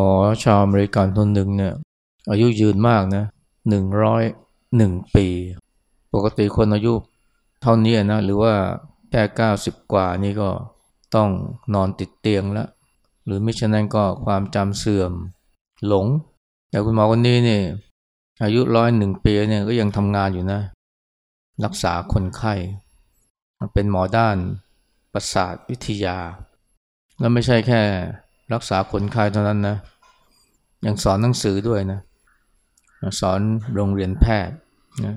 หมอชาวอเมริกันคนหนึ่งเนี่ยอายุยืนมากนะหนึ่งร้อยหนึ่งปี ปกติคนอายุเท่านี้นะหรือว่าแค่เก้าสิบกว่านี่ก็ต้องนอนติดเตียงแล้ว หรือมิฉะนั้นก็ความจำเสื่อมหลง แต่คุณหมอคนนี้นี่อายุร้อยหนึ่งปีเนี่ยก็ยังทำงานอยู่นะ รักษาคนไข้เป็นหมอด้านประสาทวิทยา แล้วไม่ใช่แค่ รักษาคนไข้เท่านั้นนะยังสอนหนังสือด้วยนะสอนโรงเรียนแพทย์นะ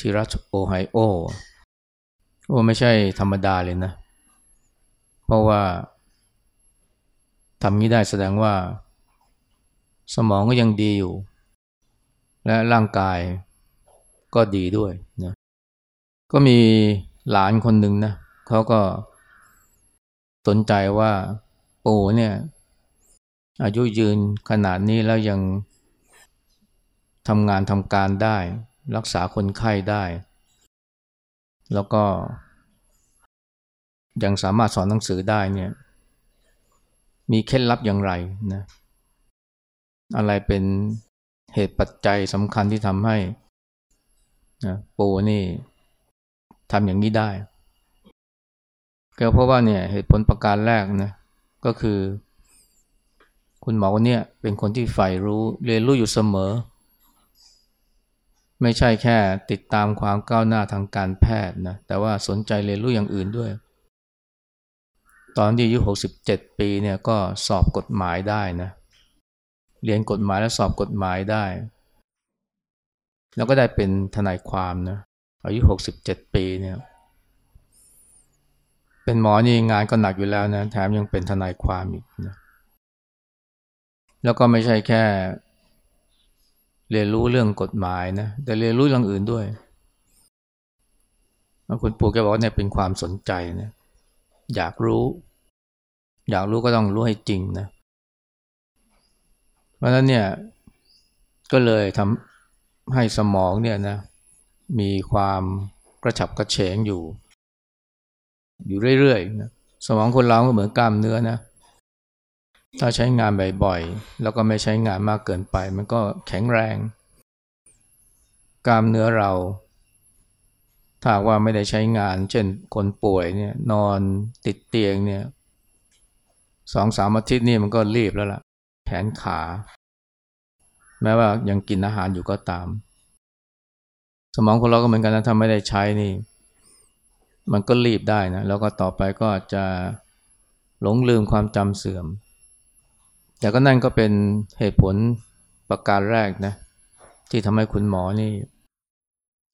ที่รัฐโอไฮโอโอ้ไม่ใช่ธรรมดาเลยนะ เพราะว่าทำนี้ได้แสดงว่า สมองก็ยังดีอยู่ และร่างกายก็ดีด้วยนะก็มีหลานคนหนึ่งนะเขาก็สนใจว่า ปู่เนี่ยอายุยืนขนาดนี้แล้วยังทำงานทำการได้ รักษาคนไข้ได้ แล้วก็ ยังสามารถสอนหนังสือได้เนี่ย มีเคล็ดลับอย่างไรนะอะไรเป็นเหตุปัจจัยสำคัญที่ทำให้นะปู่นี่ทำอย่างนี้ได้ ก็เพราะว่าเนี่ยเหตุผลประการแรกนะ ก็คือ คุณหมอคนนี้เป็นคนที่ใฝ่รู้เรียนรู้อยู่เสมอ ไม่ใช่แค่ติดตามความก้าวหน้าทางการแพทย์นะแต่ว่าสนใจเรียนรู้อย่างอื่นด้วย ตอนที่อายุ 67 ปีเนี่ยก็สอบกฎหมายได้นะเรียนกฎหมายและสอบกฎหมายได้ แล้วก็ได้เป็นทนายความนะอายุ 67 ปีเนี่ย เป็นหมอนี่งานก็หนักอยู่แล้วนะแถมยังเป็นทนายความอีกนะแล้วก็ไม่ใช่แค่ เรียนรู้เรื่องกฎหมายนะแต่เรียนรู้เรื่องอื่นด้วยคุณปู่แกบอกว่าเนี่ยเป็นความสนใจนะอยากรู้ อยากรู้ก็ต้องรู้ให้จริงนะเพราะฉะนั้นเนี่ยก็เลยทำให้สมองเนี่ยนะมีความกระฉับกระเฉงอยู่ อยู่เรื่อยๆ สมองคนเราก็เหมือนกล้ามเนื้อนะ ถ้าใช้งานบ่อยๆ แล้วก็ไม่ใช้งานมากเกินไป มันก็แข็งแรง กล้ามเนื้อเรา ถ้าว่าไม่ได้ใช้งาน เช่นคนป่วยเนี่ยนอนติดเตียงเนี่ยสองสามอาทิตย์นี่มันก็รีบแล้วล่ะ แขนขา แม้ว่ายังกินอาหารอยู่ก็ตาม สมองคนเราก็เหมือนกันนะถ้าไม่ได้ใช้นี่ มันก็รีบได้นะแล้วก็ต่อไปก็จะหลงลืมความจำเสื่อม แต่ก็นั่นก็เป็นเหตุผลประการแรกนะที่ทำให้คุณหมอนี่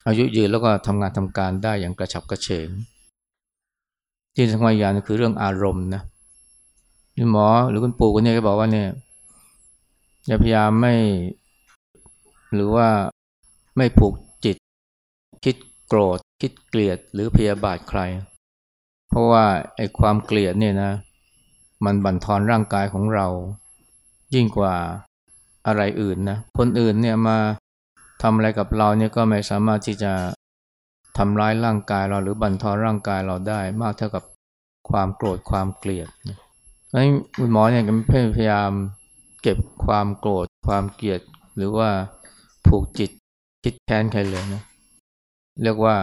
อายุยืนแล้วก็ทำงานทำการได้อย่างกระฉับกระเฉง ที่สำคัญอย่างคือเรื่องอารมณ์นะคุณหมอหรือคุณปู่คนนี้ก็บอกว่าเนี่ยอย่าพยายามไม่หรือว่าไม่ผูกจิตคิด โกรธคิดเกลียดหรือพยาบาทใคร เพราะว่าไอ้ความเกลียดเนี่ยนะ มันบั่นทอนร่างกายของเรา ยิ่งกว่าอะไรอื่นนะคนอื่นเนี่ยมาทำอะไรกับเราเนี่ยก็ไม่สามารถที่จะทำร้ายร่างกายเราหรือบั่นทอนร่างกายเราได้ มากเท่ากับความโกรธความเกลียดเพราะฉะนั้นคุณหมอเนี่ยก็พยายามเก็บความโกรธความเกลียด หรือว่าผูกจิตคิดแค้นใครเลยนะ เรียกว่า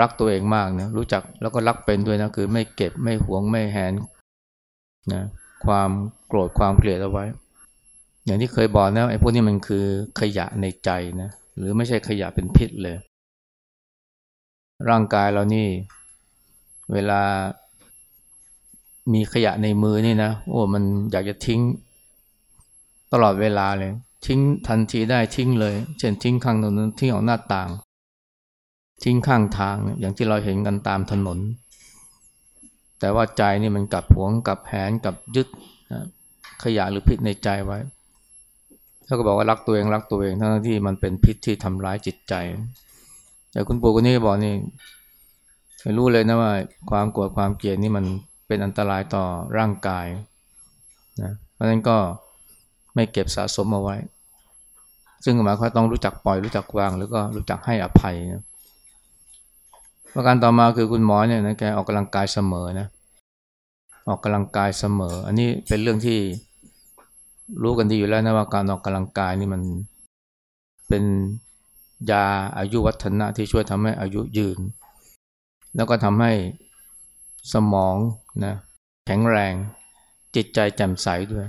รักตัวเองมากนะรู้จักแล้วก็รักเป็นด้วยนะคือไม่เก็บไม่หวงไม่แหนนะความโกรธความเกลียดเอาไว้ อย่างที่เคยบอกนะไอ้พวกนี้มันคือขยะในใจนะหรือไม่ใช่ขยะเป็นพิษเลย ร่างกายเรานี่ เวลามีขยะในมือนี่นะโอ้มันอยากจะทิ้ง ตลอดเวลาเลย ทิ้งทันทีได้ทิ้งเลย เช่นทิ้งข้างถนนทิ้งออกหน้าต่าง ทิ้งข้างทางอย่างที่เราเห็นกันตามถนน แต่ว่าใจนี่มันกับหวงกับแหนกับยึดนะขยะหรือพิษในใจไว้แล้วก็บอกว่ารักตัวเองรักตัวเองทั้งที่มันเป็นพิษที่ทำร้ายจิตใจ แต่คุณปู่คนนี้บอกนี่รู้เลยนะว่าความกลัวความเกลียดนี่มันเป็นอันตรายต่อร่างกายนะเพราะฉะนั้นก็ไม่เก็บสะสมเอาไว้ ซึ่งหมายความต้องรู้จักปล่อยรู้จักวางหรือก็รู้จักให้อภัยนะ ประการต่อมาคือคุณหมอเนี่ยนะแกออกกำลังกายเสมอนะออกกำลังกายเสมอ อันนี้เป็นเรื่องที่รู้กันดีอยู่แล้วนะว่าการออกกำลังกายนี่มันเป็นยาอายุวัฒนะที่ช่วยทำให้อายุยืน แล้วก็ทำให้สมองนะแข็งแรงจิตใจแจ่มใสด้วย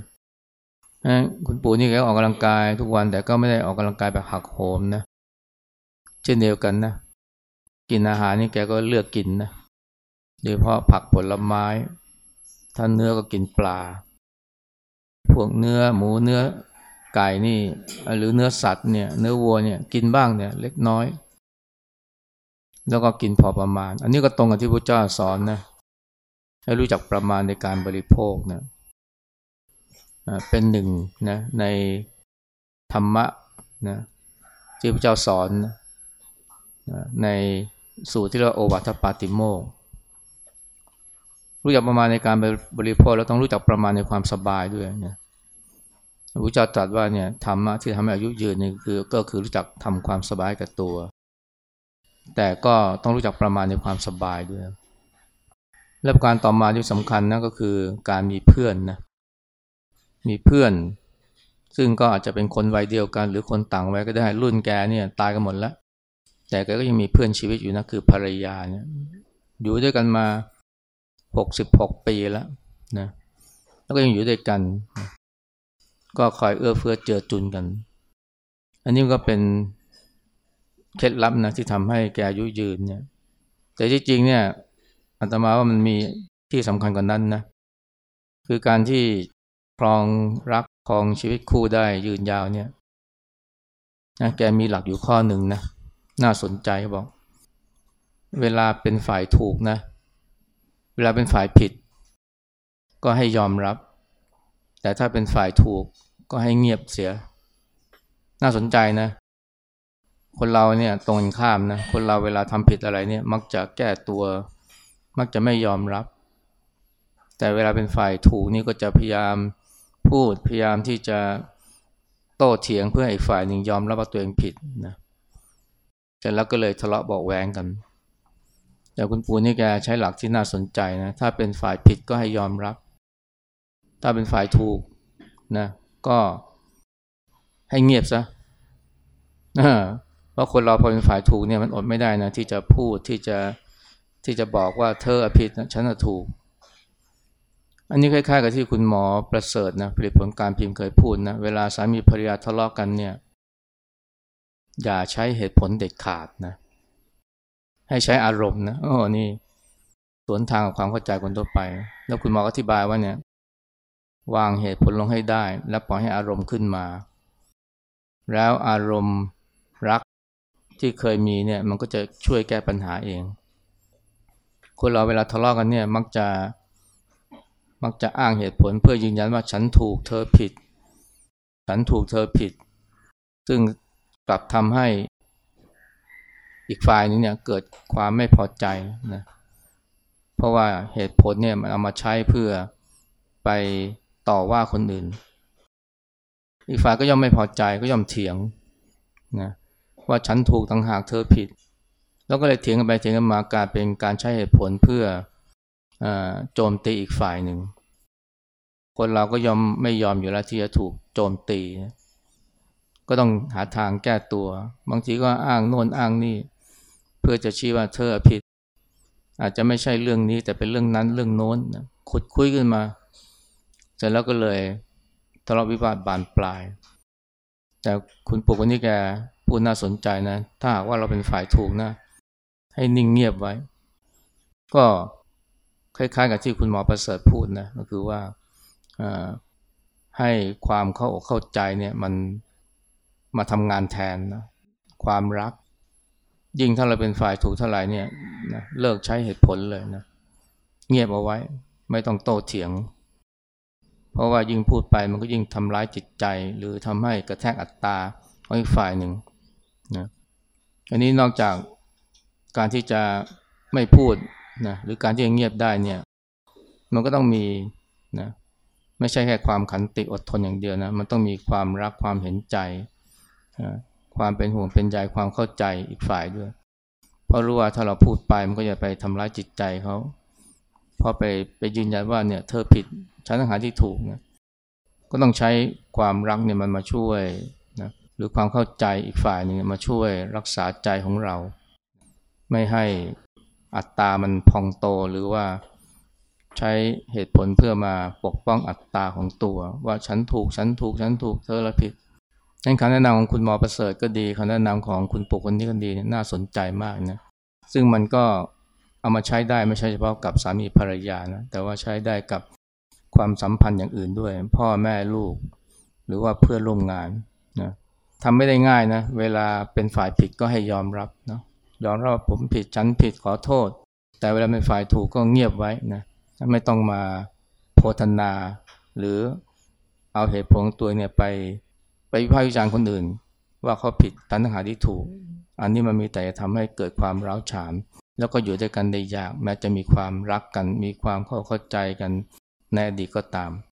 คุณปู่นี่แกออกกำลังกายทุกวันแต่ก็ไม่ได้ออกกำลังกายแบบหักโหมนะเช่นเดียวกันนะ กินอาหารนี่แกก็เลือกกินนะโดยเฉพาะผักผลไม้ ถ้าเนื้อก็กินปลา พวกเนื้อหมูเนื้อไก่นี่ หรือเนื้อสัตว์เนี่ยเนื้อวัวเนี่ยกินบ้างเนี่ยเล็กน้อย แล้วก็กินพอประมาณ อันนี้ก็ตรงกับที่พระเจ้าสอนนะให้รู้จักประมาณในการบริโภคนะเป็นหนึ่งนะในธรรมะนะที่พระเจ้าสอนนะใน สูตรที่เราโอวัตปาติโมกรู้จักประมาณในการบริโภคแล้วต้องรู้จักประมาณในความสบายด้วยนะพระเจ้าตรัสว่าเนี่ยธรรมะที่ทำให้อายุยืนนี่คือก็คือรู้จักทำความสบายกับตัว แต่ก็ต้องรู้จักประมาณในความสบายด้วย และการต่อมาที่สำคัญนะก็คือการมีเพื่อนนะมีเพื่อน ซึ่งก็อาจจะเป็นคนวัยเดียวกัน หรือคนต่างวัยก็ได้รุ่นแกเนี่ยตายกันหมดแล้ว แต่แกก็ยังมีเพื่อนชีวิตอยู่นะคือภรรยาเนี่ยอยู่ด้วยกันมาหกสิบหกปีแล้วนะแล้วก็ยังอยู่ด้วยกัน ก็คอยเอื้อเฟื้อเจือจุนกัน อันนี้ก็เป็นเคล็ดลับนะที่ทำให้แกอายุยืนเนี่ย แต่ที่จริงเนี่ยอาตมาว่ามันมีที่สำคัญกว่านนั้นนะคือการที่ครองรักครองชีวิตคู่ได้ยืนยาวเนี่ยนะแกมีหลักอยู่ข้อหนึ่งนะ น่าสนใจบอก เวลาเป็นฝ่ายถูกนะ เวลาเป็นฝ่ายผิด ก็ให้ยอมรับ แต่ถ้าเป็นฝ่ายถูกก็ให้เงียบเสีย น่าสนใจนะ คนเราเนี่ยตรงข้ามนะ คนเราเวลาทำผิดอะไรเนี่ย มักจะแก้ตัว มักจะไม่ยอมรับ แต่เวลาเป็นฝ่ายถูกนี่ก็จะพยายามพูดพยายามที่จะโต้เถียงเพื่อให้ฝ่ายหนึ่งยอมรับว่าตัวเองผิดนะเสร็จแล้วก็เลยทะเลาะบอกแวงกัน แต่คุณปูนี่แกใช้หลักที่น่าสนใจนะ ถ้าเป็นฝ่ายผิดก็ให้ยอมรับ ถ้าเป็นฝ่ายถูกนะ ก็ให้เงียบซะเพราะคนเราพอเป็นฝ่ายถูกเนี่ยมันอดไม่ได้นะที่จะพูดที่จะที่จะบอกว่าเธอผิดฉันถูก อันนี้คล้ายๆ กับที่คุณหมอประเสริฐนะผลิตผลการพิมพ์เคยพูดนะเวลาสามีภรรยาทะเลาะกกันเนี่ย อย่าใช้เหตุผลเด็ดขาดนะ ให้ใช้อารมณ์นะโอ้นี่สวนทางกับความเข้าใจคนทั่วไป แล้วคุณหมออธิบายว่าเนี่ย วางเหตุผลลงให้ได้ แล้วปล่อยให้อารมณ์ขึ้นมา แล้วอารมณ์รักที่เคยมีเนี่ยมันก็จะช่วยแก้ปัญหาเอง คนเราเวลาทะเลาะกันเนี่ยมักจะมักจะอ้างเหตุผลเพื่อยืนยันว่าฉันถูกเธอผิด ฉันถูกเธอผิด ซึ่ง กลับทำให้อีกฝ่ายนึงเนี่ยเกิดความไม่พอใจนะเพราะว่าเหตุผลเนี่ยมันเอามาใช้เพื่อไปต่อว่าคนอื่น อีกฝ่ายก็ย่อมไม่พอใจก็ย่อมเถียงนะว่าฉันถูกต่างหากเธอผิด แล้วก็เลยเถียงกันไปเถียงกันมากลายเป็นการใช้เหตุผลเพื่อโจมตีอีกฝ่ายหนึ่ง คนเราก็ยอมไม่ยอมอยู่แล้วที่จะถูกโจมตี ก็ต้องหาทางแก้ตัว บางทีก็อ้างโน่นอ้างนี่ เพื่อจะชี้ว่าเธอผิด อาจจะไม่ใช่เรื่องนี้แต่เป็นเรื่องนั้นเรื่องโน้นขุดคุยขึ้นมา เสร็จแล้วก็เลยทะเลาะวิวาทบานปลาย แต่คุณปู่คนนี้แกพูดน่าสนใจนะ ถ้าหากว่าเราเป็นฝ่ายถูกนะ ให้นิ่งเงียบไว้ ก็คล้ายๆกับที่คุณหมอประเสริฐพูดนะ ก็คือว่าให้ความเข้าอกเข้าใจเนี่ยมัน มาทำงานแทนนะความรัก ยิ่งถ้าเราเป็นฝ่ายถูกเท่าไหร่เนี่ยนะเลิกใช้เหตุผลเลยนะเงียบเอาไว้ไม่ต้องโต้เถียง เพราะว่ายิ่งพูดไปมันก็ยิ่งทำร้ายจิตใจ หรือทำให้กระแทกอัตตาของอีกฝ่ายหนึ่งนะอันนี้นอกจากการที่จะไม่พูดนะหรือการที่จะเงียบได้เนี่ยมันก็ต้องมีนะไม่ใช่แค่ความขันติอดทนอย่างเดียวนะ มันต้องมีความรักความเห็นใจ ความเป็นห่วงเป็นใยความเข้าใจอีกฝ่ายด้วย เพราะรู้ว่าถ้าเราพูดไปมันก็จะไปทำร้ายจิตใจเขาพอไปไปยืนยันว่าเนี่ยเธอผิดฉันต้องหาที่ถูกนะก็ต้องใช้ความรักเนี่ยมันมาช่วยนะหรือความเข้าใจอีกฝ่ายหนึ่งมาช่วยรักษาใจของเรา ไม่ให้อัตตามันพองโตหรือว่าใช้เหตุผลเพื่อมาปกป้องอัตตาของตัว ว่าฉันถูกฉันถูกฉันถูกเธอละผิด นั่นคำแนะนำของคุณหมอประเสริฐก็ดีคำแนะนำของคุณปุกคนนี้ก็ดีน่าสนใจมากนะซึ่งมันก็เอามาใช้ได้ไม่ใช่เฉพาะกับสามีภรรยานะแต่ว่าใช้ได้กับความสัมพันธ์อย่างอื่นด้วย พ่อแม่ลูก หรือว่าเพื่อนร่วมงานนะทำไม่ได้ง่ายนะเวลาเป็นฝ่ายผิดก็ให้ยอมรับนะยอมรับว่าผมผิดฉันผิดขอโทษ แต่เวลาเป็นฝ่ายถูกก็เงียบไว้นะไม่ต้องมาโพธนา หรือเอาเหตุผลตัวเนี่ยไป ไปวิพากษ์วิจารณ์คนอื่น ว่าเขาผิดตันทหาที่ถูก อันนี้มันมีแต่จะทำให้เกิดความร้าวฉาน แล้วก็อยู่ด้วยกันได้ยาก แม้จะมีความรักกัน มีความเข้าใจกันในอดีตก็ตาม